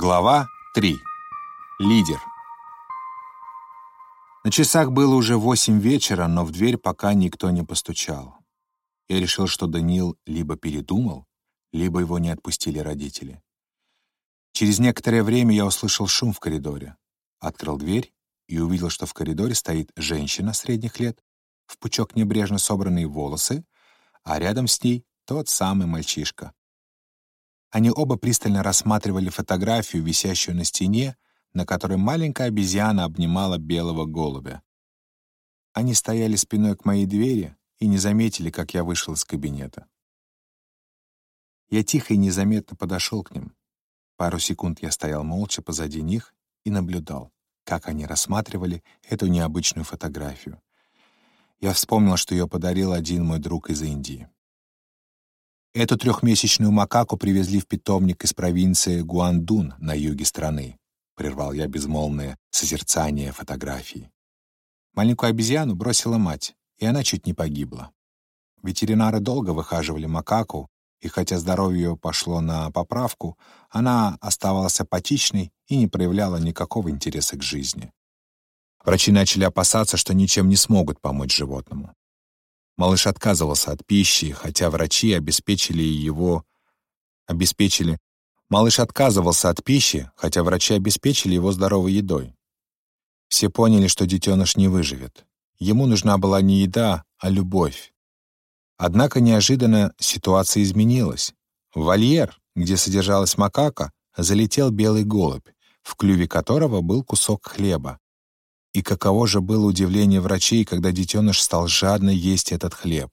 Глава 3. Лидер. На часах было уже восемь вечера, но в дверь пока никто не постучал. Я решил, что Даниил либо передумал, либо его не отпустили родители. Через некоторое время я услышал шум в коридоре. Открыл дверь и увидел, что в коридоре стоит женщина средних лет, в пучок небрежно собранные волосы, а рядом с ней тот самый мальчишка. Они оба пристально рассматривали фотографию, висящую на стене, на которой маленькая обезьяна обнимала белого голубя. Они стояли спиной к моей двери и не заметили, как я вышел из кабинета. Я тихо и незаметно подошел к ним. Пару секунд я стоял молча позади них и наблюдал, как они рассматривали эту необычную фотографию. Я вспомнил, что ее подарил один мой друг из Индии. Эту трехмесячную макаку привезли в питомник из провинции Гуандун на юге страны. Прервал я безмолвное созерцание фотографии. Маленькую обезьяну бросила мать, и она чуть не погибла. Ветеринары долго выхаживали макаку, и хотя здоровье пошло на поправку, она оставалась апатичной и не проявляла никакого интереса к жизни. Врачи начали опасаться, что ничем не смогут помочь животному. Малыш отказывался от пищи, хотя врачи обеспечили его... Обеспечили... Малыш отказывался от пищи, хотя врачи обеспечили его здоровой едой. Все поняли, что детеныш не выживет. Ему нужна была не еда, а любовь. Однако неожиданно ситуация изменилась. В вольер, где содержалась макака, залетел белый голубь, в клюве которого был кусок хлеба. И каково же было удивление врачей, когда детеныш стал жадно есть этот хлеб.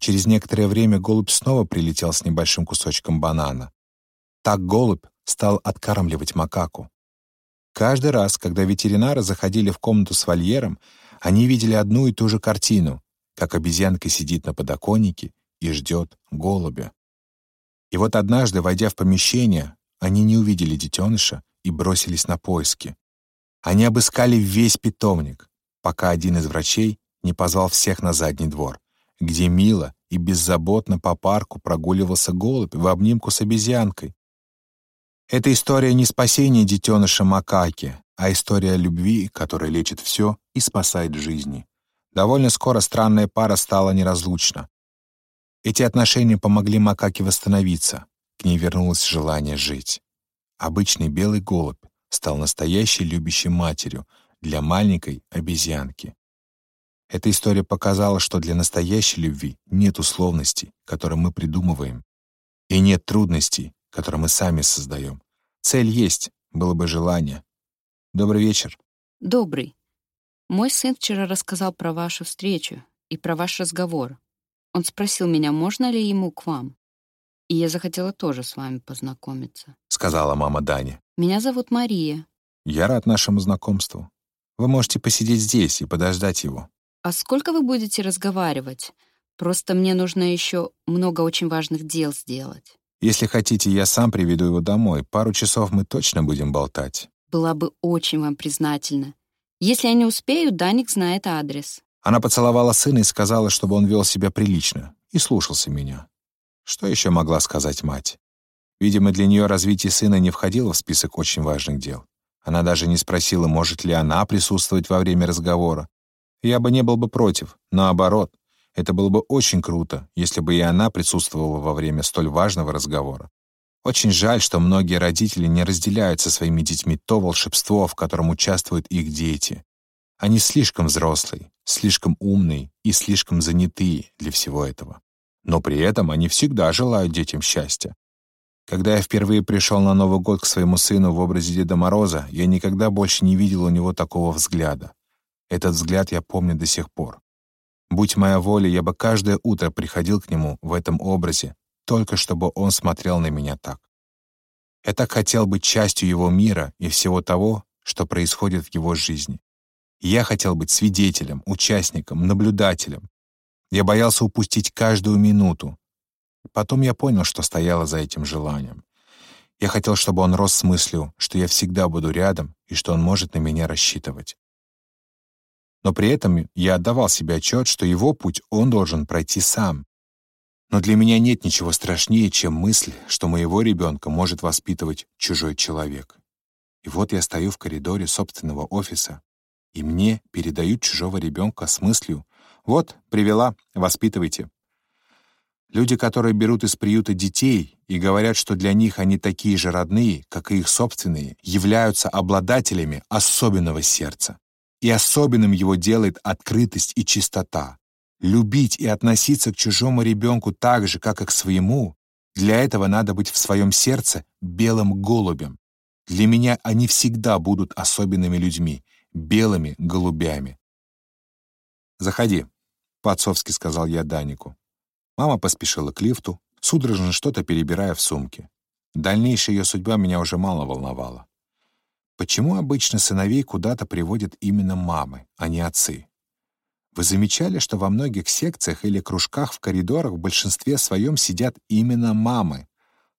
Через некоторое время голубь снова прилетел с небольшим кусочком банана. Так голубь стал откармливать макаку. Каждый раз, когда ветеринары заходили в комнату с вольером, они видели одну и ту же картину, как обезьянка сидит на подоконнике и ждет голубя. И вот однажды, войдя в помещение, они не увидели детеныша и бросились на поиски. Они обыскали весь питомник, пока один из врачей не позвал всех на задний двор, где мило и беззаботно по парку прогуливался голубь в обнимку с обезьянкой. Это история не спасения детеныша макаки, а история любви, которая лечит все и спасает жизни. Довольно скоро странная пара стала неразлучна. Эти отношения помогли макаке восстановиться, к ней вернулось желание жить. Обычный белый голубь, стал настоящей любящей матерью для маленькой обезьянки. Эта история показала, что для настоящей любви нет условностей, которые мы придумываем, и нет трудностей, которые мы сами создаем. Цель есть, было бы желание. Добрый вечер. Добрый. Мой сын вчера рассказал про вашу встречу и про ваш разговор. Он спросил меня, можно ли ему к вам. И я захотела тоже с вами познакомиться. Сказала мама Дани. Меня зовут Мария. Я рад нашему знакомству. Вы можете посидеть здесь и подождать его. А сколько вы будете разговаривать? Просто мне нужно еще много очень важных дел сделать. Если хотите, я сам приведу его домой. Пару часов мы точно будем болтать. Была бы очень вам признательна. Если я не успею, Даник знает адрес. Она поцеловала сына и сказала, чтобы он вел себя прилично и слушался меня. Что еще могла сказать мать? Видимо, для нее развитие сына не входило в список очень важных дел. Она даже не спросила, может ли она присутствовать во время разговора. Я бы не был бы против, наоборот. Это было бы очень круто, если бы и она присутствовала во время столь важного разговора. Очень жаль, что многие родители не разделяют со своими детьми то волшебство, в котором участвуют их дети. Они слишком взрослые, слишком умные и слишком занятые для всего этого но при этом они всегда желают детям счастья. Когда я впервые пришел на Новый год к своему сыну в образе Деда Мороза, я никогда больше не видел у него такого взгляда. Этот взгляд я помню до сих пор. Будь моя воля, я бы каждое утро приходил к нему в этом образе, только чтобы он смотрел на меня так. Я так хотел быть частью его мира и всего того, что происходит в его жизни. Я хотел быть свидетелем, участником, наблюдателем, я боялся упустить каждую минуту. Потом я понял, что стояло за этим желанием. Я хотел, чтобы он рос с мыслью, что я всегда буду рядом и что он может на меня рассчитывать. Но при этом я отдавал себе отчет, что его путь он должен пройти сам. Но для меня нет ничего страшнее, чем мысль, что моего ребенка может воспитывать чужой человек. И вот я стою в коридоре собственного офиса, и мне передают чужого ребенка с мыслью «Вот, привела, воспитывайте». Люди, которые берут из приюта детей и говорят, что для них они такие же родные, как и их собственные, являются обладателями особенного сердца. И особенным его делает открытость и чистота. Любить и относиться к чужому ребенку так же, как и к своему, для этого надо быть в своем сердце белым голубем. Для меня они всегда будут особенными людьми, белыми голубями. «Заходи», — по-отцовски сказал я Данику. Мама поспешила к лифту, судорожно что-то перебирая в сумке. Дальнейшая ее судьба меня уже мало волновала. Почему обычно сыновей куда-то приводят именно мамы, а не отцы? Вы замечали, что во многих секциях или кружках в коридорах в большинстве своем сидят именно мамы,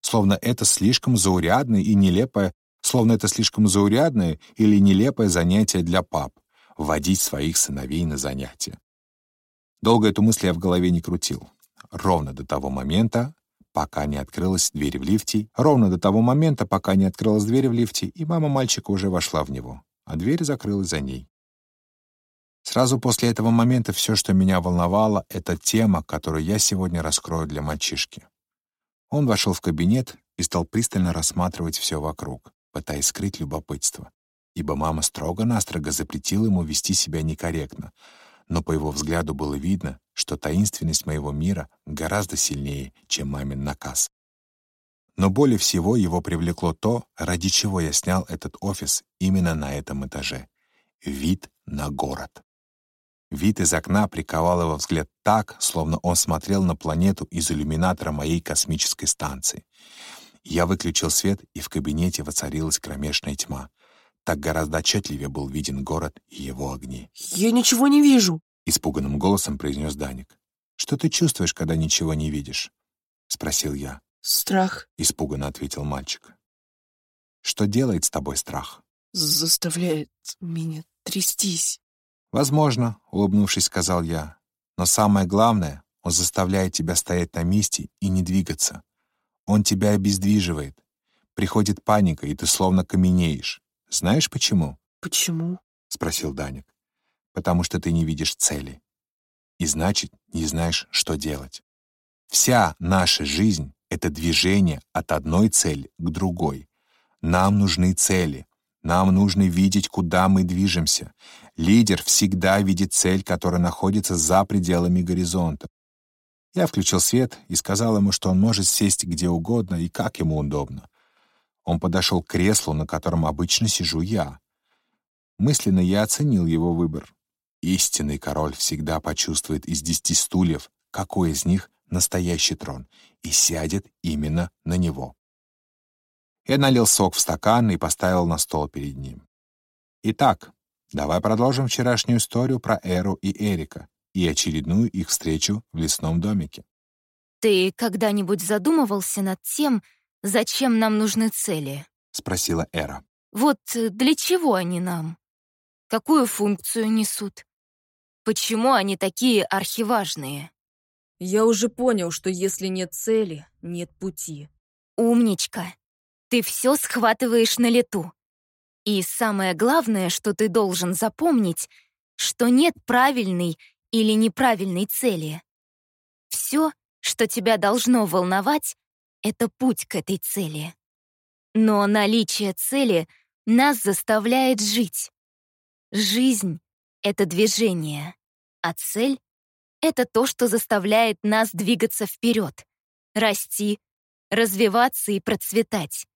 словно это слишком заурядное и нелепое, словно это слишком заурядное или нелепое занятие для пап — вводить своих сыновей на занятия. Долго эту мысль я в голове не крутил ровно до того момента, пока не открылась дверь в лифте, ровно до того момента, пока не открылась дверь в лифте, и мама мальчика уже вошла в него, а дверь закрылась за ней. Сразу после этого момента все, что меня волновало, это тема, которую я сегодня раскрою для мальчишки. Он вошел в кабинет и стал пристально рассматривать все вокруг, пытаясь скрыть любопытство, ибо мама строго-настрого запретила ему вести себя некорректно, но по его взгляду было видно, что таинственность моего мира гораздо сильнее, чем мамин наказ. Но более всего его привлекло то, ради чего я снял этот офис именно на этом этаже — вид на город. Вид из окна приковал его взгляд так, словно он смотрел на планету из иллюминатора моей космической станции. Я выключил свет, и в кабинете воцарилась кромешная тьма. Так гораздо отчетливее был виден город и его огни. «Я ничего не вижу!» — испуганным голосом произнес Даник. «Что ты чувствуешь, когда ничего не видишь?» — спросил я. «Страх», — испуганно ответил мальчик. «Что делает с тобой страх?» «Заставляет меня трястись». «Возможно», — улыбнувшись, сказал я. «Но самое главное, он заставляет тебя стоять на месте и не двигаться. Он тебя обездвиживает. Приходит паника, и ты словно каменеешь. Знаешь почему?» «Почему?» — спросил Даник. «Потому что ты не видишь цели. И значит, не знаешь, что делать. Вся наша жизнь — это движение от одной цели к другой. Нам нужны цели. Нам нужно видеть, куда мы движемся. Лидер всегда видит цель, которая находится за пределами горизонта. Я включил свет и сказал ему, что он может сесть где угодно и как ему удобно. Он подошел к креслу, на котором обычно сижу я. Мысленно я оценил его выбор. Истинный король всегда почувствует из десяти стульев, какой из них настоящий трон, и сядет именно на него. Я налил сок в стакан и поставил на стол перед ним. Итак, давай продолжим вчерашнюю историю про Эру и Эрика и очередную их встречу в лесном домике. «Ты когда-нибудь задумывался над тем, зачем нам нужны цели?» — спросила Эра. «Вот э, для чего они нам? Какую функцию несут? Почему они такие архиважные?» «Я уже понял, что если нет цели, нет пути». «Умничка. Ты все схватываешь на лету. И самое главное, что ты должен запомнить, что нет правильной или неправильной цели. Все, что тебя должно волновать, это путь к этой цели. Но наличие цели нас заставляет жить. Жизнь — это движение, а цель — это то, что заставляет нас двигаться вперед, расти, развиваться и процветать.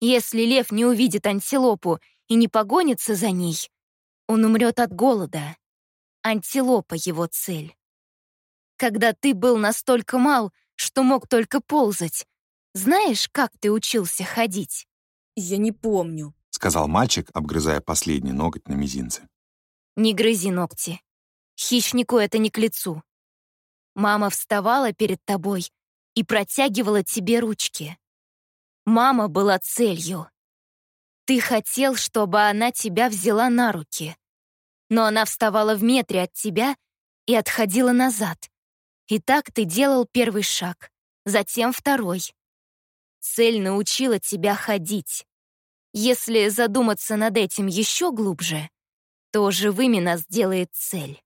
Если лев не увидит антилопу и не погонится за ней, он умрет от голода. Антилопа — его цель. Когда ты был настолько мал, что мог только ползать. Знаешь, как ты учился ходить?» «Я не помню», — сказал мальчик, обгрызая последний ноготь на мизинце. «Не грызи ногти. Хищнику это не к лицу. Мама вставала перед тобой и протягивала тебе ручки. Мама была целью. Ты хотел, чтобы она тебя взяла на руки. Но она вставала в метре от тебя и отходила назад И так ты делал первый шаг, затем второй. Цель научила тебя ходить. Если задуматься над этим еще глубже, то живыми нас делает цель.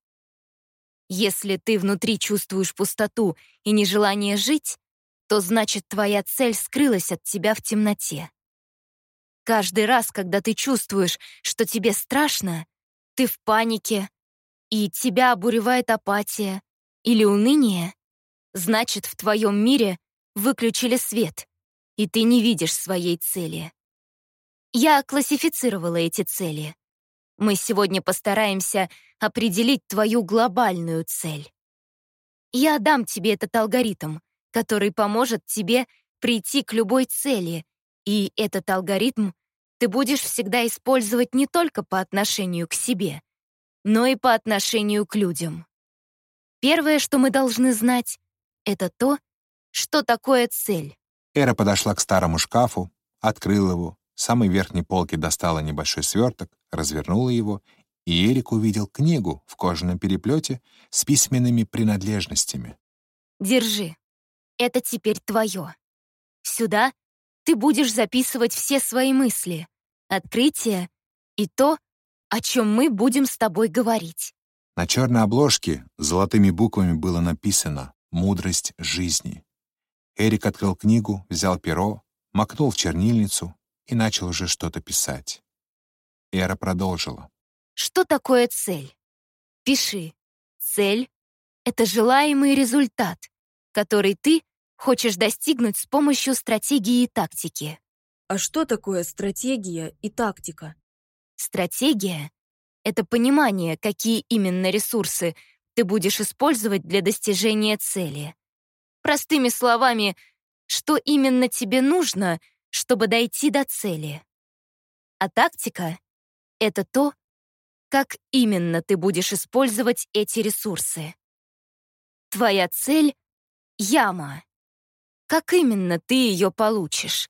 Если ты внутри чувствуешь пустоту и нежелание жить, то значит твоя цель скрылась от тебя в темноте. Каждый раз, когда ты чувствуешь, что тебе страшно, ты в панике, и тебя обуревает апатия или уныние, значит, в твоем мире выключили свет, и ты не видишь своей цели. Я классифицировала эти цели. Мы сегодня постараемся определить твою глобальную цель. Я дам тебе этот алгоритм, который поможет тебе прийти к любой цели, и этот алгоритм ты будешь всегда использовать не только по отношению к себе, но и по отношению к людям. Первое, что мы должны знать, это то, что такое цель. Эра подошла к старому шкафу, открыла его, с самой верхней полки достала небольшой сверток, развернула его, и Эрик увидел книгу в кожаном переплете с письменными принадлежностями. Держи. Это теперь твое. Сюда ты будешь записывать все свои мысли, открытия и то, о чем мы будем с тобой говорить. На черной обложке золотыми буквами было написано «Мудрость жизни». Эрик открыл книгу, взял перо, макнул в чернильницу и начал уже что-то писать. Эра продолжила. Что такое цель? Пиши. Цель — это желаемый результат, который ты хочешь достигнуть с помощью стратегии и тактики. А что такое стратегия и тактика? Стратегия — это понимание, какие именно ресурсы ты будешь использовать для достижения цели. Простыми словами, что именно тебе нужно, чтобы дойти до цели. А тактика — это то, как именно ты будешь использовать эти ресурсы. Твоя цель — яма. Как именно ты ее получишь?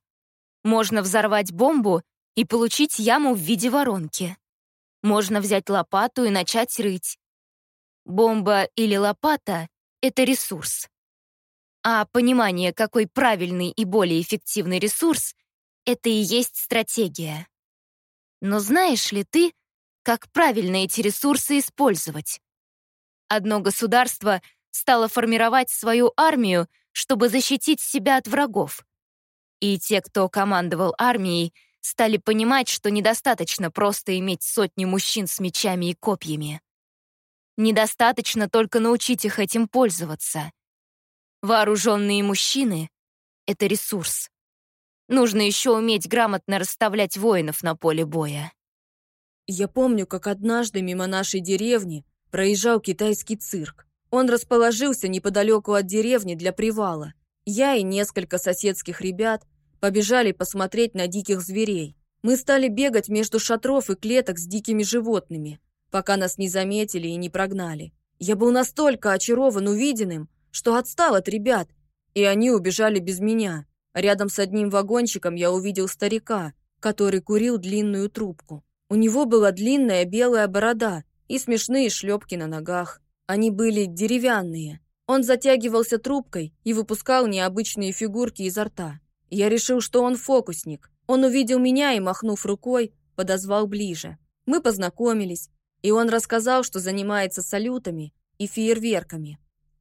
Можно взорвать бомбу и получить яму в виде воронки. Можно взять лопату и начать рыть. Бомба или лопата — это ресурс. А понимание, какой правильный и более эффективный ресурс — это и есть стратегия. Но знаешь ли ты, как правильно эти ресурсы использовать. Одно государство стало формировать свою армию, чтобы защитить себя от врагов. И те, кто командовал армией, стали понимать, что недостаточно просто иметь сотни мужчин с мечами и копьями. Недостаточно только научить их этим пользоваться. Вооруженные мужчины — это ресурс. Нужно еще уметь грамотно расставлять воинов на поле боя. Я помню, как однажды мимо нашей деревни проезжал китайский цирк. Он расположился неподалеку от деревни для привала. Я и несколько соседских ребят побежали посмотреть на диких зверей. Мы стали бегать между шатров и клеток с дикими животными, пока нас не заметили и не прогнали. Я был настолько очарован увиденным, что отстал от ребят, и они убежали без меня. Рядом с одним вагончиком я увидел старика, который курил длинную трубку. У него была длинная белая борода и смешные шлепки на ногах. Они были деревянные. Он затягивался трубкой и выпускал необычные фигурки изо рта. Я решил, что он фокусник. Он увидел меня и, махнув рукой, подозвал ближе. Мы познакомились, и он рассказал, что занимается салютами и фейерверками.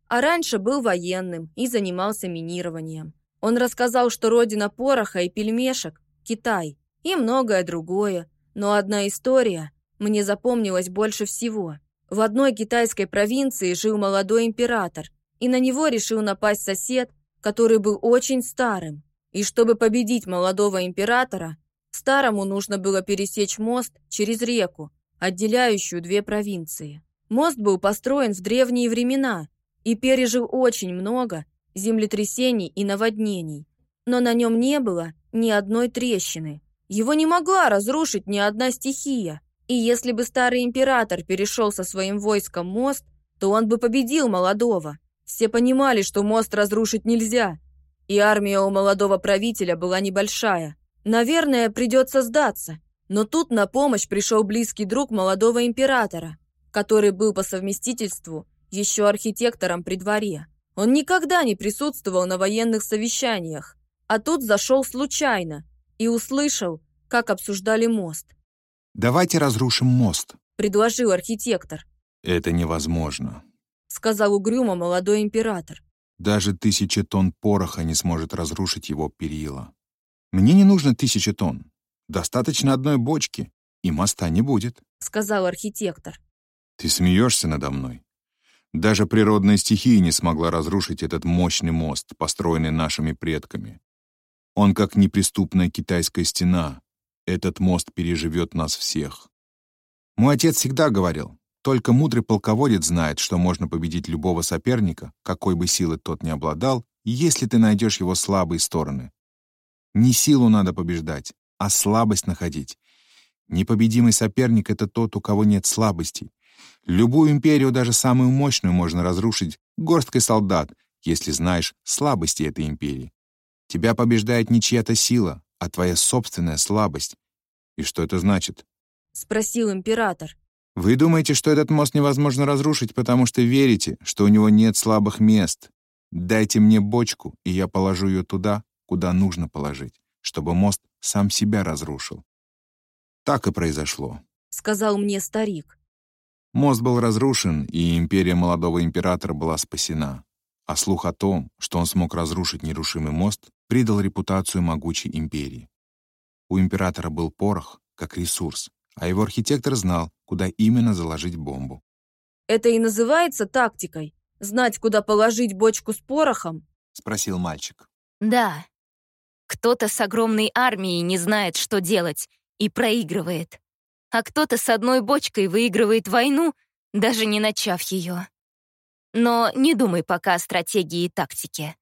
А раньше был военным и занимался минированием. Он рассказал, что родина пороха и пельмешек – Китай, и многое другое, но одна история мне запомнилась больше всего. В одной китайской провинции жил молодой император, и на него решил напасть сосед, который был очень старым. И чтобы победить молодого императора, старому нужно было пересечь мост через реку, отделяющую две провинции. Мост был построен в древние времена и пережил очень много землетрясений и наводнений, но на нем не было ни одной трещины. Его не могла разрушить ни одна стихия. И если бы старый император перешел со своим войском мост, то он бы победил молодого. Все понимали, что мост разрушить нельзя. И армия у молодого правителя была небольшая. Наверное, придется сдаться. Но тут на помощь пришел близкий друг молодого императора, который был по совместительству еще архитектором при дворе. Он никогда не присутствовал на военных совещаниях, а тут зашел случайно и услышал, как обсуждали мост. «Давайте разрушим мост», — предложил архитектор. «Это невозможно», — сказал угрюмо молодой император. «Даже тысяча тонн пороха не сможет разрушить его перила. Мне не нужно тысяча тонн. Достаточно одной бочки, и моста не будет», — сказал архитектор. «Ты смеешься надо мной? Даже природная стихия не смогла разрушить этот мощный мост, построенный нашими предками. Он как неприступная китайская стена. Этот мост переживет нас всех. Мой отец всегда говорил, только мудрый полководец знает, что можно победить любого соперника, какой бы силы тот ни обладал, если ты найдешь его слабые стороны. Не силу надо побеждать, а слабость находить. Непобедимый соперник — это тот, у кого нет слабостей. Любую империю, даже самую мощную, можно разрушить горсткой солдат, если знаешь слабости этой империи. Тебя побеждает не чья-то сила, а твоя собственная слабость. И что это значит? Спросил император. Вы думаете, что этот мост невозможно разрушить, потому что верите, что у него нет слабых мест. Дайте мне бочку, и я положу ее туда, куда нужно положить, чтобы мост сам себя разрушил. Так и произошло. Сказал мне старик. Мост был разрушен, и империя молодого императора была спасена. А слух о том, что он смог разрушить нерушимый мост, придал репутацию могучей империи. У императора был порох, как ресурс, а его архитектор знал, куда именно заложить бомбу. «Это и называется тактикой? Знать, куда положить бочку с порохом?» — спросил мальчик. «Да. Кто-то с огромной армией не знает, что делать, и проигрывает а кто-то с одной бочкой выигрывает войну, даже не начав ее. Но не думай пока о стратегии и тактике.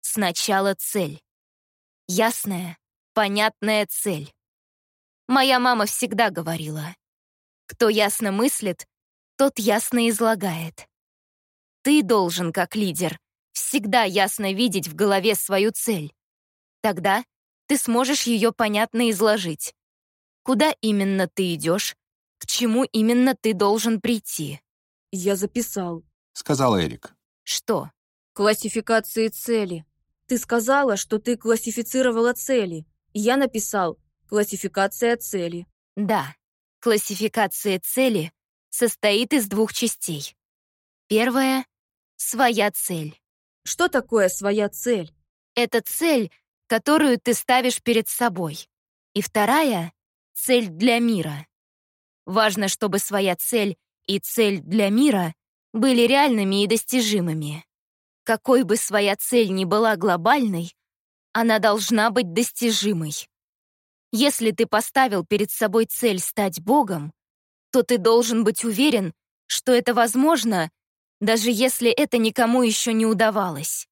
Сначала цель. Ясная, понятная цель. Моя мама всегда говорила, кто ясно мыслит, тот ясно излагает. Ты должен, как лидер, всегда ясно видеть в голове свою цель. Тогда ты сможешь ее понятно изложить. Куда именно ты идешь? К чему именно ты должен прийти? Я записал, сказал Эрик. Что? Классификации цели. Ты сказала, что ты классифицировала цели. Я написал классификация цели. Да. Классификация цели состоит из двух частей. Первая — своя цель. Что такое своя цель? Это цель, которую ты ставишь перед собой. И вторая цель для мира. Важно, чтобы своя цель и цель для мира были реальными и достижимыми. Какой бы своя цель ни была глобальной, она должна быть достижимой. Если ты поставил перед собой цель стать Богом, то ты должен быть уверен, что это возможно, даже если это никому еще не удавалось.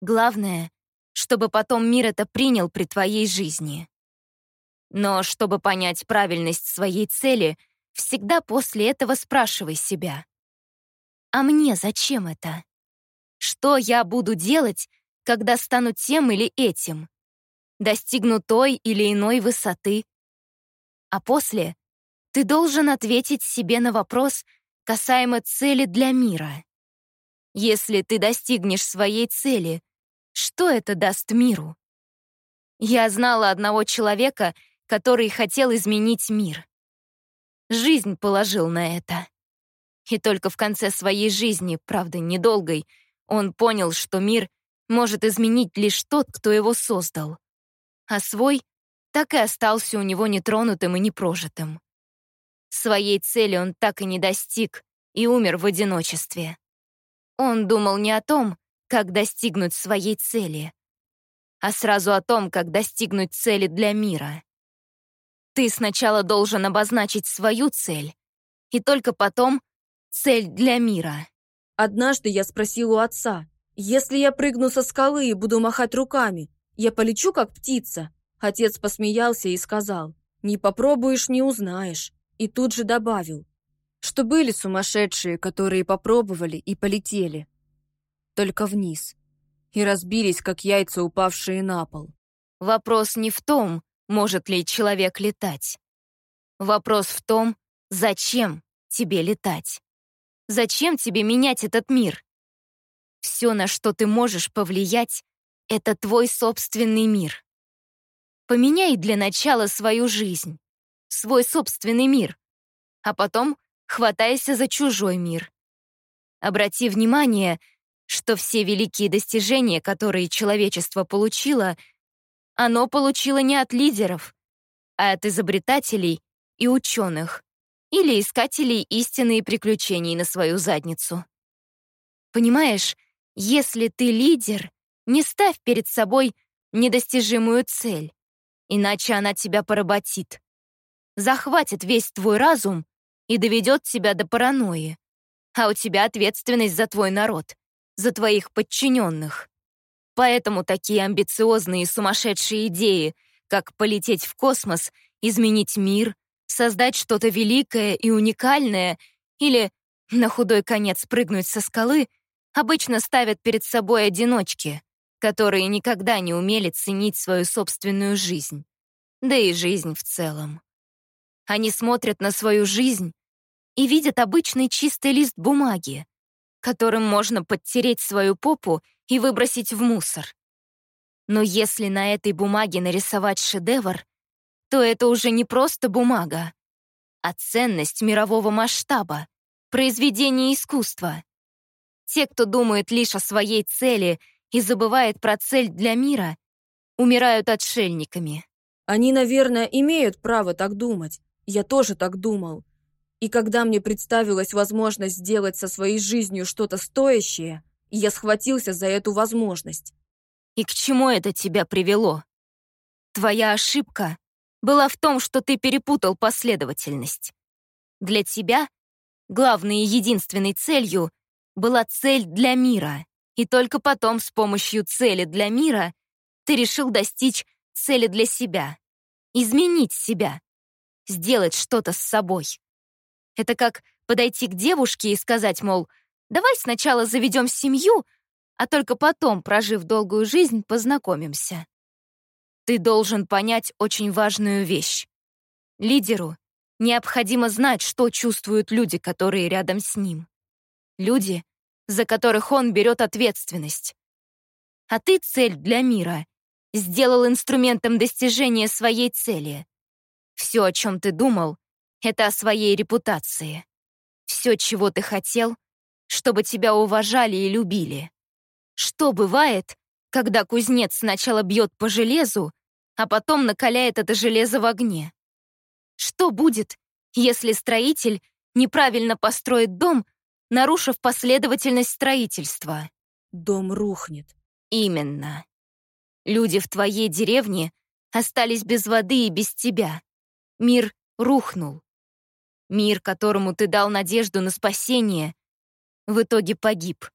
Главное, чтобы потом мир это принял при твоей жизни. Но чтобы понять правильность своей цели, всегда после этого спрашивай себя. А мне зачем это? Что я буду делать, когда стану тем или этим? Достигну той или иной высоты? А после ты должен ответить себе на вопрос касаемо цели для мира. Если ты достигнешь своей цели, что это даст миру? Я знала одного человека, который хотел изменить мир. Жизнь положил на это. И только в конце своей жизни, правда, недолгой, он понял, что мир может изменить лишь тот, кто его создал. А свой так и остался у него нетронутым и непрожитым. Своей цели он так и не достиг и умер в одиночестве. Он думал не о том, как достигнуть своей цели, а сразу о том, как достигнуть цели для мира. Ты сначала должен обозначить свою цель, и только потом цель для мира. Однажды я спросил у отца, если я прыгну со скалы и буду махать руками, я полечу как птица? Отец посмеялся и сказал, не попробуешь, не узнаешь. И тут же добавил, что были сумасшедшие, которые попробовали и полетели. Только вниз. И разбились, как яйца, упавшие на пол. Вопрос не в том, может ли человек летать. Вопрос в том, зачем тебе летать? Зачем тебе менять этот мир? Все, на что ты можешь повлиять, это твой собственный мир. Поменяй для начала свою жизнь, свой собственный мир, а потом хватайся за чужой мир. Обрати внимание, что все великие достижения, которые человечество получило, оно получило не от лидеров, а от изобретателей и ученых или искателей истины и приключений на свою задницу. Понимаешь, если ты лидер, не ставь перед собой недостижимую цель, иначе она тебя поработит. Захватит весь твой разум и доведет тебя до паранойи. А у тебя ответственность за твой народ, за твоих подчиненных. Поэтому такие амбициозные и сумасшедшие идеи, как полететь в космос, изменить мир, создать что-то великое и уникальное или, на худой конец, прыгнуть со скалы, обычно ставят перед собой одиночки, которые никогда не умели ценить свою собственную жизнь, да и жизнь в целом. Они смотрят на свою жизнь и видят обычный чистый лист бумаги, которым можно подтереть свою попу и выбросить в мусор. Но если на этой бумаге нарисовать шедевр, то это уже не просто бумага, а ценность мирового масштаба, произведение искусства. Те, кто думает лишь о своей цели и забывает про цель для мира, умирают отшельниками. Они, наверное, имеют право так думать. Я тоже так думал. И когда мне представилась возможность сделать со своей жизнью что-то стоящее, я схватился за эту возможность. И к чему это тебя привело? Твоя ошибка была в том, что ты перепутал последовательность. Для тебя главной и единственной целью была цель для мира, и только потом с помощью цели для мира ты решил достичь цели для себя, изменить себя, сделать что-то с собой. Это как подойти к девушке и сказать, мол, давай сначала заведем семью, а только потом, прожив долгую жизнь, познакомимся. Ты должен понять очень важную вещь. Лидеру необходимо знать, что чувствуют люди, которые рядом с ним. Люди, за которых он берет ответственность. А ты цель для мира. Сделал инструментом достижения своей цели. Все, о чем ты думал, это о своей репутации. Все, чего ты хотел, чтобы тебя уважали и любили. Что бывает, когда кузнец сначала бьет по железу, а потом накаляет это железо в огне? Что будет, если строитель неправильно построит дом, нарушив последовательность строительства? Дом рухнет. Именно. Люди в твоей деревне остались без воды и без тебя. Мир рухнул. Мир, которому ты дал надежду на спасение, в итоге погиб.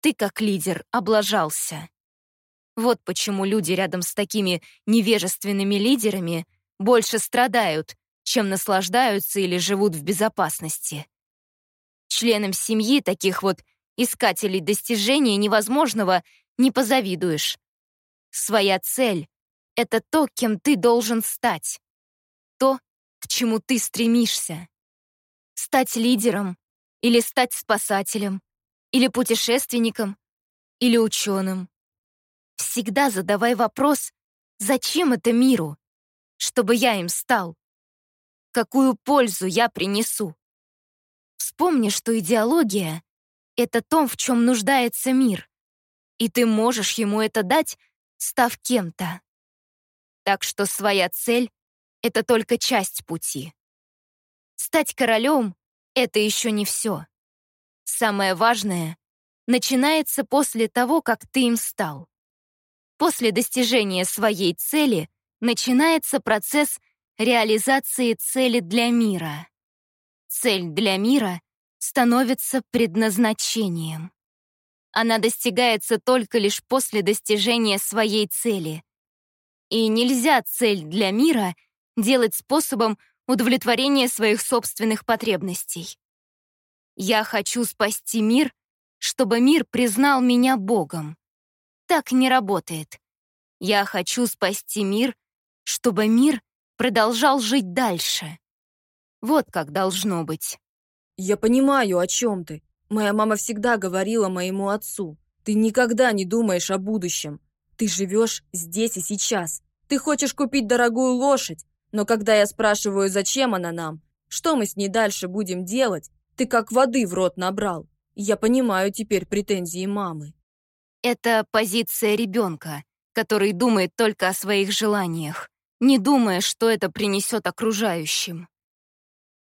Ты, как лидер, облажался. Вот почему люди рядом с такими невежественными лидерами больше страдают, чем наслаждаются или живут в безопасности. Членам семьи таких вот искателей достижения невозможного не позавидуешь. Своя цель — это то, кем ты должен стать. То, к чему ты стремишься. Стать лидером, или стать спасателем, или путешественником, или ученым. Всегда задавай вопрос, зачем это миру? Чтобы я им стал. Какую пользу я принесу? Вспомни, что идеология — это то, в чем нуждается мир, и ты можешь ему это дать, став кем-то. Так что своя цель — это только часть пути. Стать королем — это еще не все. Самое важное начинается после того, как ты им стал. После достижения своей цели начинается процесс реализации цели для мира. Цель для мира становится предназначением. Она достигается только лишь после достижения своей цели. И нельзя цель для мира делать способом удовлетворение своих собственных потребностей. Я хочу спасти мир, чтобы мир признал меня Богом. Так не работает. Я хочу спасти мир, чтобы мир продолжал жить дальше. Вот как должно быть. Я понимаю, о чем ты. Моя мама всегда говорила моему отцу. Ты никогда не думаешь о будущем. Ты живешь здесь и сейчас. Ты хочешь купить дорогую лошадь, но когда я спрашиваю, зачем она нам, что мы с ней дальше будем делать, ты как воды в рот набрал. Я понимаю теперь претензии мамы. Это позиция ребенка, который думает только о своих желаниях, не думая, что это принесет окружающим.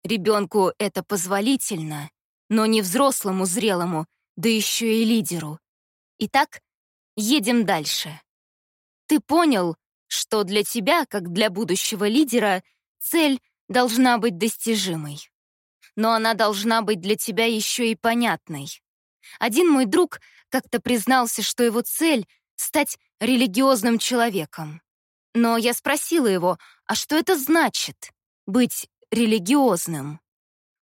Ребенку это позволительно, но не взрослому зрелому, да еще и лидеру. Итак, едем дальше. Ты понял, что для тебя, как для будущего лидера, цель должна быть достижимой. Но она должна быть для тебя еще и понятной. Один мой друг как-то признался, что его цель — стать религиозным человеком. Но я спросила его, а что это значит — быть религиозным?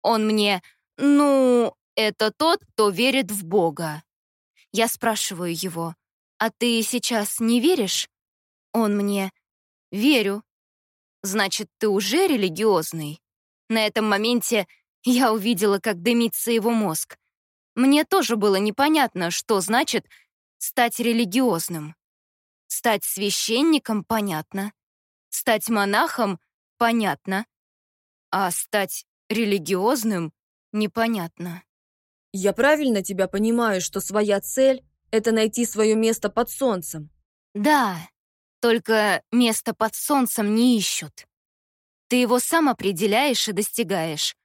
Он мне, ну, это тот, кто верит в Бога. Я спрашиваю его, а ты сейчас не веришь? Он мне, верю. Значит, ты уже религиозный? На этом моменте я увидела, как дымится его мозг. Мне тоже было непонятно, что значит стать религиозным. Стать священником — понятно. Стать монахом — понятно. А стать религиозным — непонятно. Я правильно тебя понимаю, что своя цель — это найти свое место под солнцем? Да, только место под солнцем не ищут. Ты его сам определяешь и достигаешь.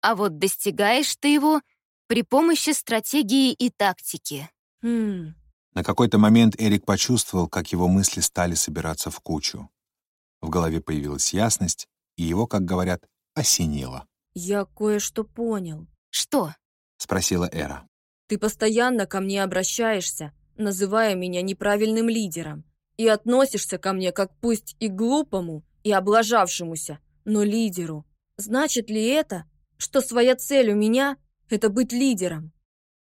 А вот достигаешь ты его при помощи стратегии и тактики. Хм, На какой-то момент Эрик почувствовал, как его мысли стали собираться в кучу. В голове появилась ясность, и его, как говорят, осенило. я кое-что понял. Что? — спросила Эра. Ты постоянно ко мне обращаешься, называя меня неправильным лидером, и относишься ко мне как пусть и глупому, и облажавшемуся, но лидеру. Значит ли это, что своя цель у меня — это быть лидером?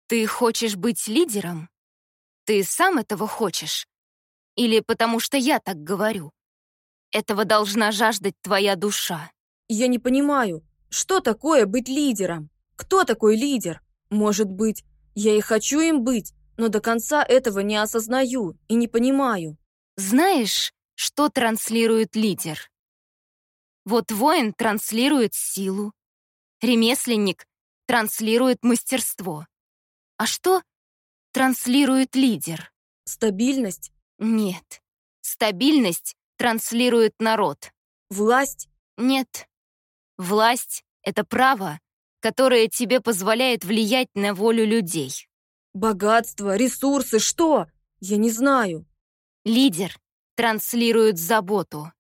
Ты хочешь быть лидером? Ты сам этого хочешь? Или потому что я так говорю? Этого должна жаждать твоя душа. Я не понимаю, что такое быть лидером? Кто такой лидер? Может быть, я и хочу им быть, но до конца этого не осознаю и не понимаю. Знаешь, что транслирует лидер? Вот воин транслирует силу, ремесленник транслирует мастерство. А что транслирует лидер? Стабильность, Нет. Стабильность транслирует народ. власть, Нет. Власть — это право, которое тебе позволяет влиять на волю людей. богатство, ресурсы, что? Я не знаю. Лидер транслирует заботу.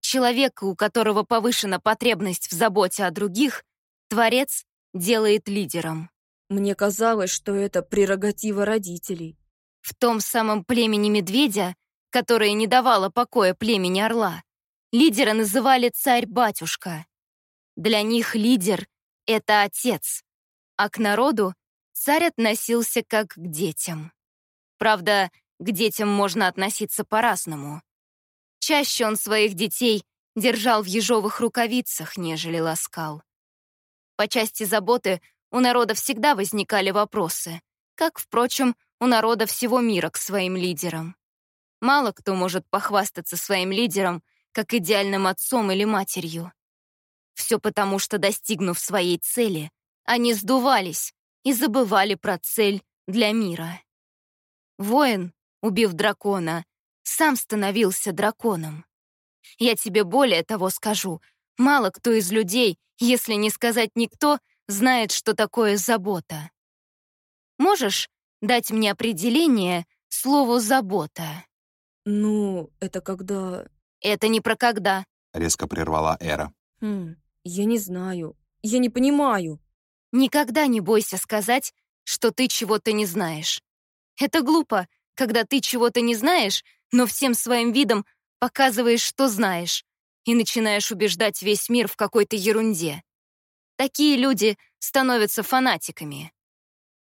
Человек, у которого повышена потребность в заботе о других, творец делает лидером. Мне казалось, что это прерогатива родителей. В том самом племени медведя, которое не давало покоя племени орла, лидера называли царь-батюшка. Для них лидер — это отец, а к народу царь относился как к детям. Правда, к детям можно относиться по-разному. Чаще он своих детей держал в ежовых рукавицах, нежели ласкал. По части заботы у народа всегда возникали вопросы, как, впрочем, у народа всего мира к своим лидерам. Мало кто может похвастаться своим лидером как идеальным отцом или матерью. Все потому, что, достигнув своей цели, они сдувались и забывали про цель для мира. Воин, убив дракона, сам становился драконом. Я тебе более того скажу, мало кто из людей, если не сказать никто, знает, что такое забота. Можешь дать мне определение слову «забота»? Ну, это когда... Это не про когда. — резко прервала Эра. Хм, я не знаю. Я не понимаю. Никогда не бойся сказать, что ты чего-то не знаешь. Это глупо, когда ты чего-то не знаешь, но всем своим видом показываешь, что знаешь, и начинаешь убеждать весь мир в какой-то ерунде. Такие люди становятся фанатиками.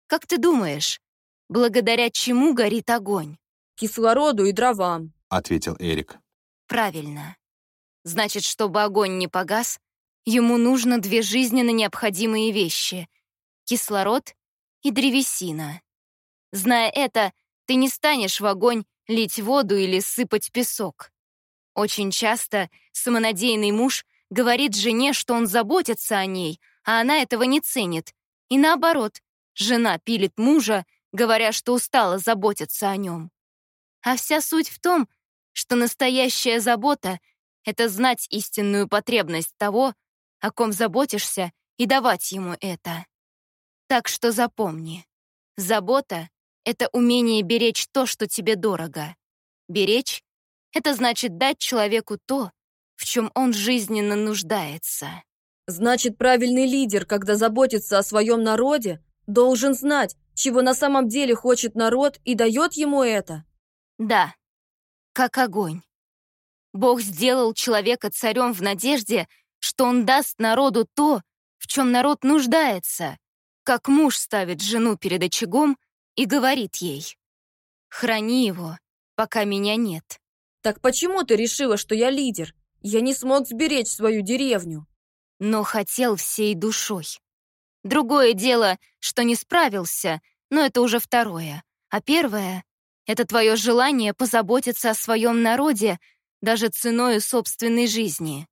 Как ты думаешь, благодаря чему горит огонь? Кислороду и дровам. — ответил Эрик. Правильно. Значит, чтобы огонь не погас, ему нужно две жизненно необходимые вещи — кислород и древесина. Зная это, ты не станешь в огонь лить воду или сыпать песок. Очень часто самонадеянный муж говорит жене, что он заботится о ней, а она этого не ценит. И наоборот, жена пилит мужа, говоря, что устала заботиться о нем. А вся суть в том, что настоящая забота — это знать истинную потребность того, о ком заботишься, и давать ему это. Так что запомни, забота — это умение беречь то, что тебе дорого. Беречь это значит дать человеку то, в чем он жизненно нуждается. Значит, правильный лидер, когда заботится о своем народе, должен знать, чего на самом деле хочет народ и дает ему это. Да, как огонь. Бог сделал человека царем в надежде, что он даст народу то, в чем народ нуждается, как муж ставит жену перед очагом и говорит ей, «Храни его, пока меня нет». Так почему ты решила, что я лидер? Я не смог сберечь свою деревню. Но хотел всей душой. Другое дело, что не справился, но это уже второе. А первое — это твое желание позаботиться о своем народе даже ценой собственной жизни.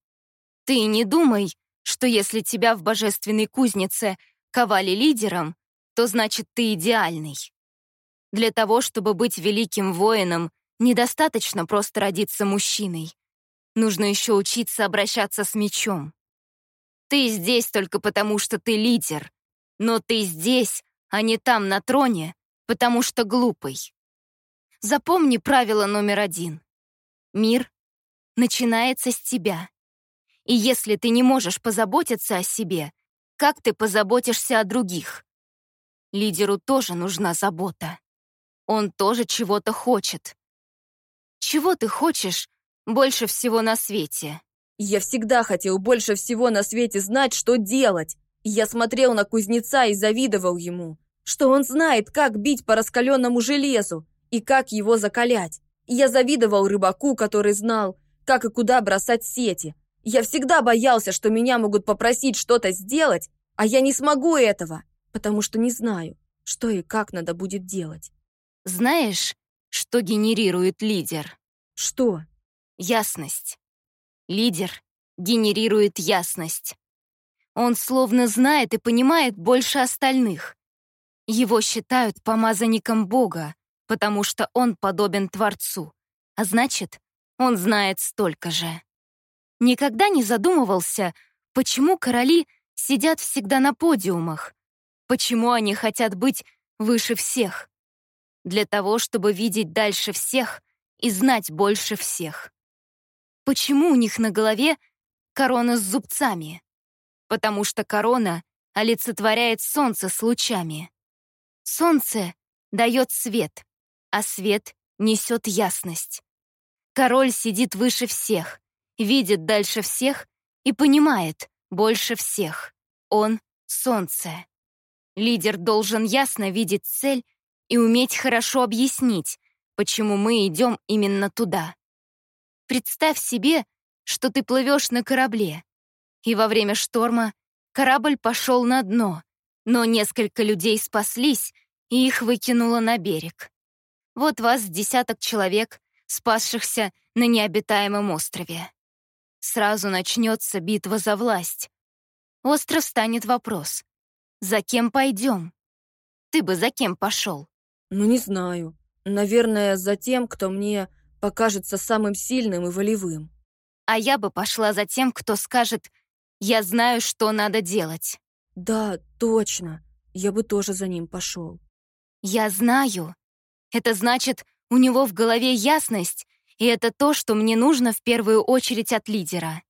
Ты не думай, что если тебя в божественной кузнице ковали лидером, то значит ты идеальный. Для того, чтобы быть великим воином Недостаточно просто родиться мужчиной. Нужно еще учиться обращаться с мечом. Ты здесь только потому, что ты лидер. Но ты здесь, а не там, на троне, потому что глупый. Запомни правило номер один. Мир начинается с тебя. И если ты не можешь позаботиться о себе, как ты позаботишься о других? Лидеру тоже нужна забота. Он тоже чего-то хочет. Чего ты хочешь больше всего на свете? Я всегда хотел больше всего на свете знать, что делать. Я смотрел на кузнеца и завидовал ему, что он знает, как бить по раскаленному железу и как его закалять. Я завидовал рыбаку, который знал, как и куда бросать сети. Я всегда боялся, что меня могут попросить что-то сделать, а я не смогу этого, потому что не знаю, что и как надо будет делать. Знаешь, что генерирует лидер? Что? Ясность. Лидер генерирует ясность. Он словно знает и понимает больше остальных. Его считают помазанником Бога, потому что он подобен Творцу, а значит, он знает столько же. Никогда не задумывался, почему короли сидят всегда на подиумах, почему они хотят быть выше всех для того, чтобы видеть дальше всех и знать больше всех. Почему у них на голове корона с зубцами? Потому что корона олицетворяет солнце с лучами. Солнце дает свет, а свет несет ясность. Король сидит выше всех, видит дальше всех и понимает больше всех. Он — солнце. Лидер должен ясно видеть цель и уметь хорошо объяснить, почему мы идем именно туда. Представь себе, что ты плывешь на корабле, и во время шторма корабль пошел на дно, но несколько людей спаслись, и их выкинуло на берег. Вот вас десяток человек, спасшихся на необитаемом острове. Сразу начнется битва за власть. Остров станет вопрос. За кем пойдем? Ты бы за кем пошел? Ну, не знаю. Наверное, за тем, кто мне покажется самым сильным и волевым. А я бы пошла за тем, кто скажет «Я знаю, что надо делать». Да, точно. Я бы тоже за ним пошел. Я знаю. Это значит, у него в голове ясность, и это то, что мне нужно в первую очередь от лидера.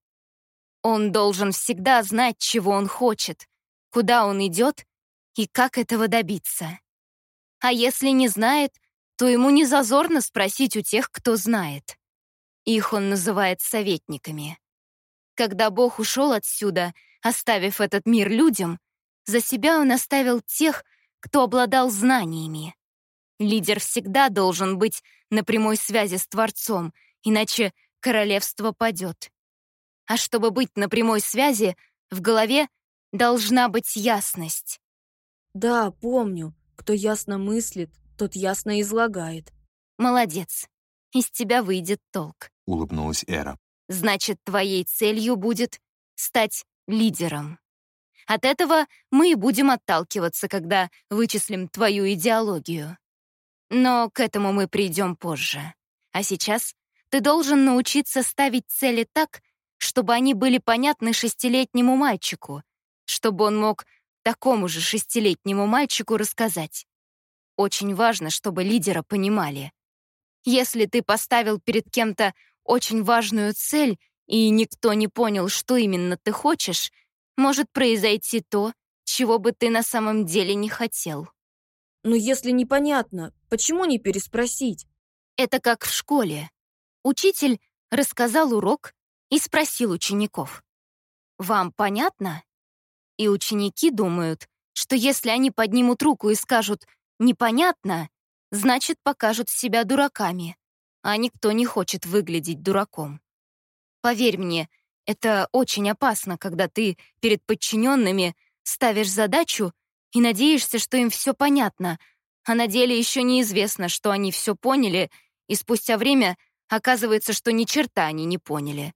Он должен всегда знать, чего он хочет, куда он идет и как этого добиться. А если не знает, то ему не зазорно спросить у тех, кто знает. Их он называет советниками. Когда Бог ушел отсюда, оставив этот мир людям, за себя он оставил тех, кто обладал знаниями. Лидер всегда должен быть на прямой связи с Творцом, иначе королевство падет. А чтобы быть на прямой связи, в голове должна быть ясность. Да, помню. Кто ясно мыслит, тот ясно излагает. Молодец. Из тебя выйдет толк. — улыбнулась Эра. Значит, твоей целью будет стать лидером. От этого мы и будем отталкиваться, когда вычислим твою идеологию. Но к этому мы придем позже. А сейчас ты должен научиться ставить цели так, чтобы они были понятны шестилетнему мальчику, чтобы он мог такому же шестилетнему мальчику рассказать. Очень важно, чтобы лидера понимали. Если ты поставил перед кем-то очень важную цель, и никто не понял, что именно ты хочешь, может произойти то, чего бы ты на самом деле не хотел. Но если непонятно, почему не переспросить? Это как в школе. Учитель рассказал урок и спросил учеников. «Вам понятно?» И ученики думают, что если они поднимут руку и скажут «непонятно», значит, покажут себя дураками, а никто не хочет выглядеть дураком. Поверь мне, это очень опасно, когда ты перед подчиненными ставишь задачу и надеешься, что им все понятно, а на деле еще неизвестно, что они все поняли, и спустя время оказывается, что ни черта они не поняли.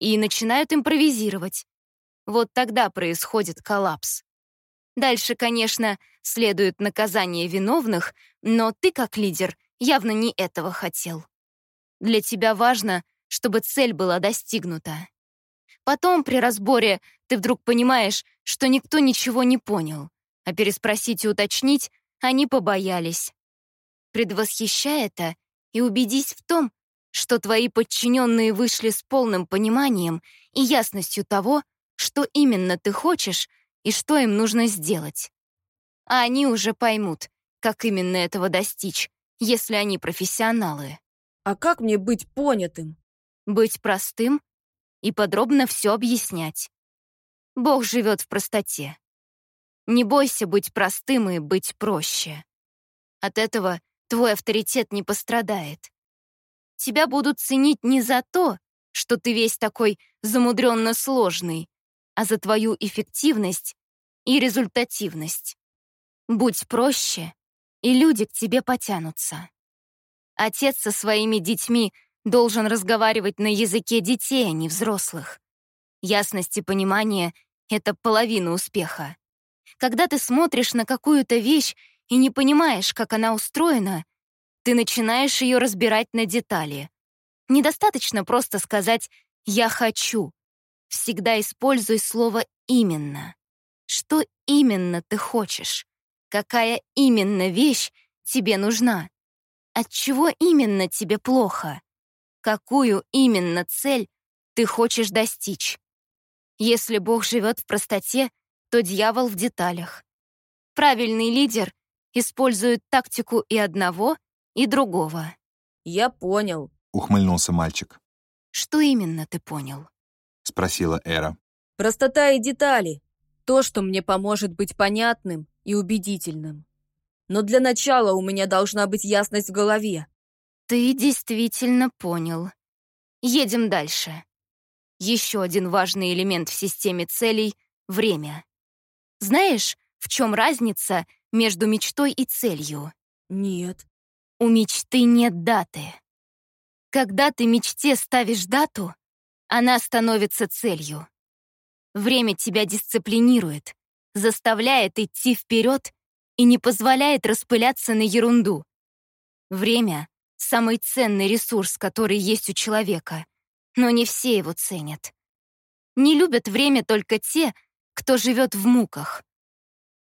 И начинают импровизировать. Вот тогда происходит коллапс. Дальше, конечно, следует наказание виновных, но ты, как лидер, явно не этого хотел. Для тебя важно, чтобы цель была достигнута. Потом при разборе ты вдруг понимаешь, что никто ничего не понял, а переспросить и уточнить они побоялись. Предвосхищай это и убедись в том, что твои подчиненные вышли с полным пониманием и ясностью того, что именно ты хочешь и что им нужно сделать. А они уже поймут, как именно этого достичь, если они профессионалы. А как мне быть понятым? Быть простым и подробно все объяснять. Бог живет в простоте. Не бойся быть простым и быть проще. От этого твой авторитет не пострадает. Тебя будут ценить не за то, что ты весь такой замудренно сложный, а за твою эффективность и результативность. Будь проще, и люди к тебе потянутся. Отец со своими детьми должен разговаривать на языке детей, а не взрослых. Ясность и понимание — это половина успеха. Когда ты смотришь на какую-то вещь и не понимаешь, как она устроена, ты начинаешь ее разбирать на детали. Недостаточно просто сказать «я хочу». Всегда используй слово «именно». Что именно ты хочешь? Какая именно вещь тебе нужна? От чего именно тебе плохо? какую именно цель ты хочешь достичь. Если Бог живет в простоте, то дьявол в деталях. Правильный лидер использует тактику и одного, и другого. Я понял. Ухмыльнулся мальчик. Что именно ты понял? Спросила Эра. Простота и детали. То, что мне поможет быть понятным и убедительным. Но для начала у меня должна быть ясность в голове. Ты действительно понял. Едем дальше. Еще один важный элемент в системе целей — время. Знаешь, в чем разница между мечтой и целью? Нет. У мечты нет даты. Когда ты мечте ставишь дату, она становится целью. Время тебя дисциплинирует, заставляет идти вперед и не позволяет распыляться на ерунду. Время самый ценный ресурс, который есть у человека, но не все его ценят. Не любят время только те, кто живет в муках.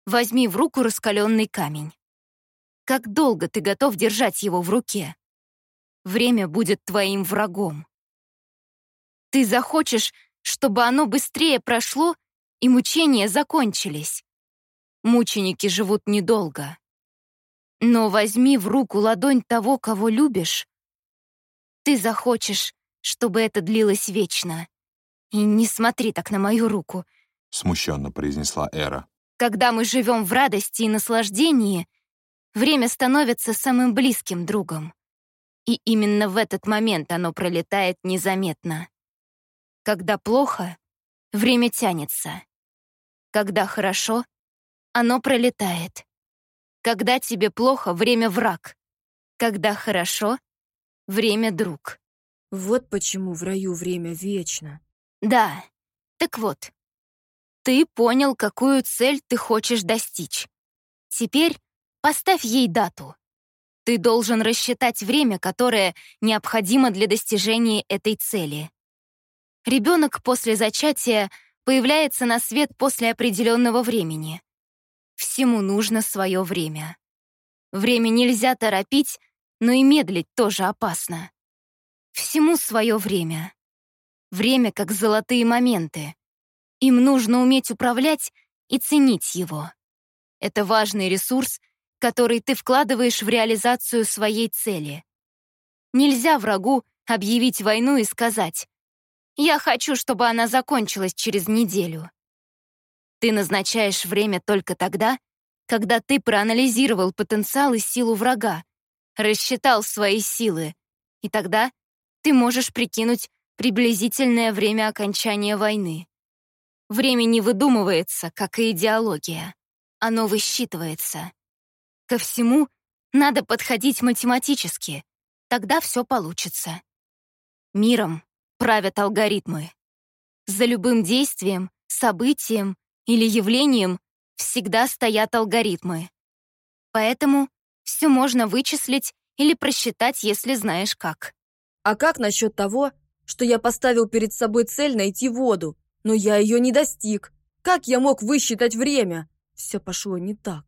Возьми в руку раскаленный камень. Как долго ты готов держать его в руке? Время будет твоим врагом. Ты захочешь, чтобы оно быстрее прошло и мучения закончились. Мученики живут недолго. Но возьми в руку ладонь того, кого любишь. Ты захочешь, чтобы это длилось вечно. И не смотри так на мою руку. Смущенно произнесла Эра. Когда мы живем в радости и наслаждении, время становится самым близким другом. И именно в этот момент оно пролетает незаметно. Когда плохо, время тянется. Когда хорошо, оно пролетает. Когда тебе плохо, время враг. Когда хорошо, время друг. Вот почему в раю время вечно. Да. Так вот, ты понял, какую цель ты хочешь достичь. Теперь поставь ей дату. Ты должен рассчитать время, которое необходимо для достижения этой цели. Ребенок после зачатия появляется на свет после определенного времени. Всему нужно свое время. Время нельзя торопить, но и медлить тоже опасно. Всему свое время. Время как золотые моменты. Им нужно уметь управлять и ценить его. Это важный ресурс, который ты вкладываешь в реализацию своей цели. Нельзя врагу объявить войну и сказать «Я хочу, чтобы она закончилась через неделю». Ты назначаешь время только тогда, когда ты проанализировал потенциал и силу врага, рассчитал свои силы, и тогда ты можешь прикинуть приблизительное время окончания войны. Время не выдумывается, как и идеология. Оно высчитывается. Ко всему надо подходить математически, тогда все получится. Миром правят алгоритмы. За любым действием, событием или явлением всегда стоят алгоритмы. Поэтому все можно вычислить или просчитать, если знаешь как. А как насчет того, что я поставил перед собой цель найти воду, но я ее не достиг? Как я мог высчитать время? Все пошло не так.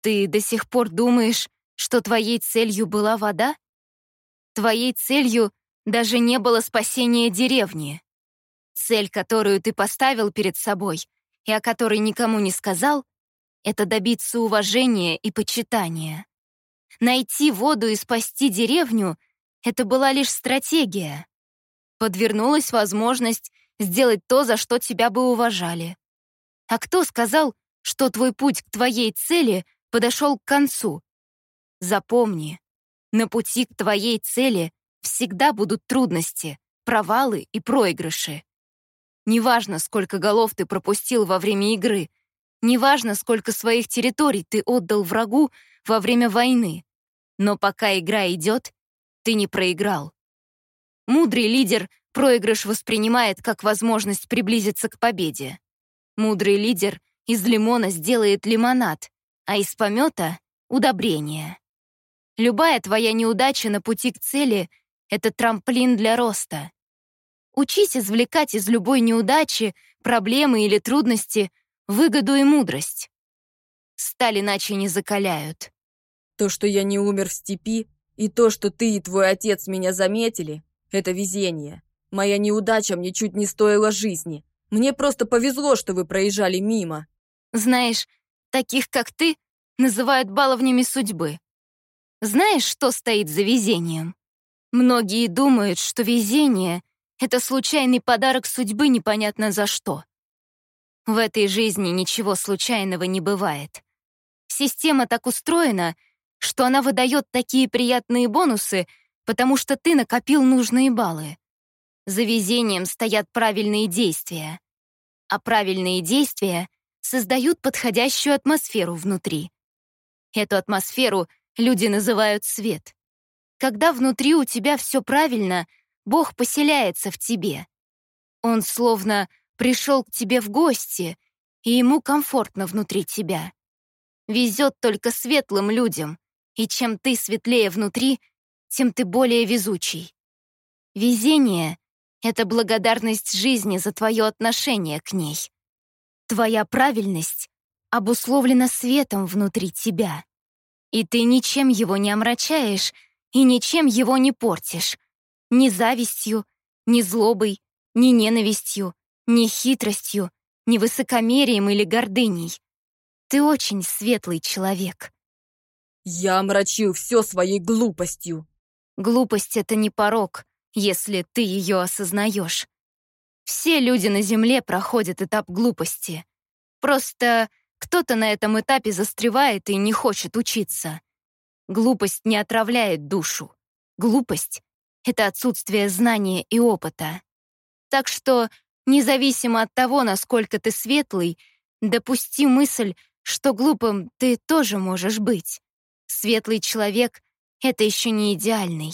Ты до сих пор думаешь, что твоей целью была вода? Твоей целью даже не было спасение деревни. Цель, которую ты поставил перед собой и о которой никому не сказал, это добиться уважения и почитания. Найти воду и спасти деревню — это была лишь стратегия. Подвернулась возможность сделать то, за что тебя бы уважали. А кто сказал, что твой путь к твоей цели подошел к концу? Запомни, на пути к твоей цели всегда будут трудности, провалы и проигрыши. Неважно, сколько голов ты пропустил во время игры, неважно, сколько своих территорий ты отдал врагу во время войны, но пока игра идет, ты не проиграл. Мудрый лидер проигрыш воспринимает как возможность приблизиться к победе. Мудрый лидер из лимона сделает лимонад, а из помета — удобрение. Любая твоя неудача на пути к цели — это трамплин для роста. Учись извлекать из любой неудачи, проблемы или трудности выгоду и мудрость. Сталь иначе не закаляют. То, что я не умер в степи, и то, что ты и твой отец меня заметили, это везение. Моя неудача мне чуть не стоила жизни. Мне просто повезло, что вы проезжали мимо. Знаешь, таких, как ты, называют баловнями судьбы. Знаешь, что стоит за везением? Многие думают, что везение — это случайный подарок судьбы непонятно за что. В этой жизни ничего случайного не бывает. Система так устроена — что она выдает такие приятные бонусы, потому что ты накопил нужные баллы. За везением стоят правильные действия. А правильные действия создают подходящую атмосферу внутри. Эту атмосферу люди называют свет. Когда внутри у тебя все правильно, Бог поселяется в тебе. Он словно пришел к тебе в гости, и ему комфортно внутри тебя. Везет только светлым людям, и чем ты светлее внутри, тем ты более везучий. Везение — это благодарность жизни за твое отношение к ней. Твоя правильность обусловлена светом внутри тебя. И ты ничем его не омрачаешь и ничем его не портишь. Ни завистью, ни злобой, ни ненавистью, ни хитростью, ни высокомерием или гордыней. Ты очень светлый человек. Я омрачил все своей глупостью. Глупость — это не порог, если ты ее осознаешь. Все люди на Земле проходят этап глупости. Просто кто-то на этом этапе застревает и не хочет учиться. Глупость не отравляет душу. Глупость — это отсутствие знания и опыта. Так что, независимо от того, насколько ты светлый, допусти мысль, что глупым ты тоже можешь быть. Светлый человек — это еще не идеальный.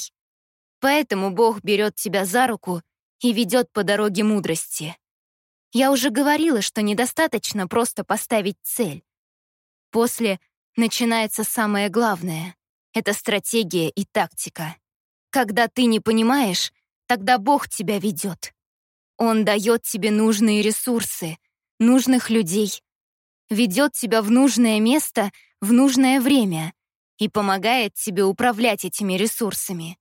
Поэтому Бог берет тебя за руку и ведет по дороге мудрости. Я уже говорила, что недостаточно просто поставить цель. После начинается самое главное — это стратегия и тактика. Когда ты не понимаешь, тогда Бог тебя ведет. Он дает тебе нужные ресурсы, нужных людей, ведет тебя в нужное место в нужное время и помогает тебе управлять этими ресурсами.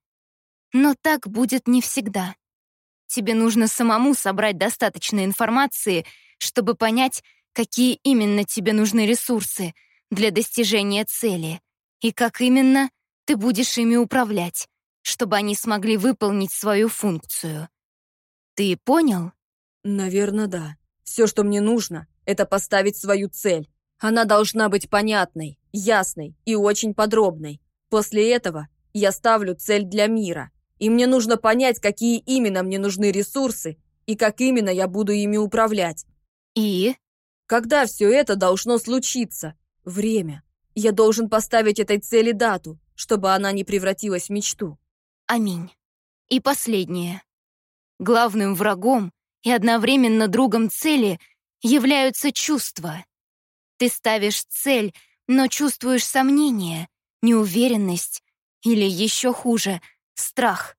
Но так будет не всегда. Тебе нужно самому собрать достаточно информации, чтобы понять, какие именно тебе нужны ресурсы для достижения цели и как именно ты будешь ими управлять, чтобы они смогли выполнить свою функцию. Ты понял? Наверное, да. Все, что мне нужно, это поставить свою цель. Она должна быть понятной, ясной и очень подробной. После этого я ставлю цель для мира. И мне нужно понять, какие именно мне нужны ресурсы и как именно я буду ими управлять. И? Когда все это должно случиться? Время. Я должен поставить этой цели дату, чтобы она не превратилась в мечту. Аминь. И последнее. Главным врагом и одновременно другом цели являются чувства. Ты ставишь цель, но чувствуешь сомнение, неуверенность или еще хуже — страх.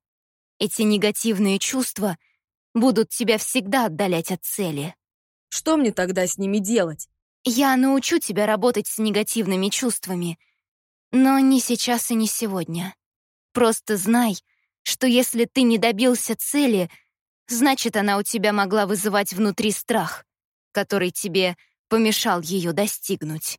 Эти негативные чувства будут тебя всегда отдалять от цели. Что мне тогда с ними делать? Я научу тебя работать с негативными чувствами, но не сейчас и не сегодня. Просто знай, что если ты не добился цели, значит, она у тебя могла вызывать внутри страх, который тебе помешал ее достигнуть.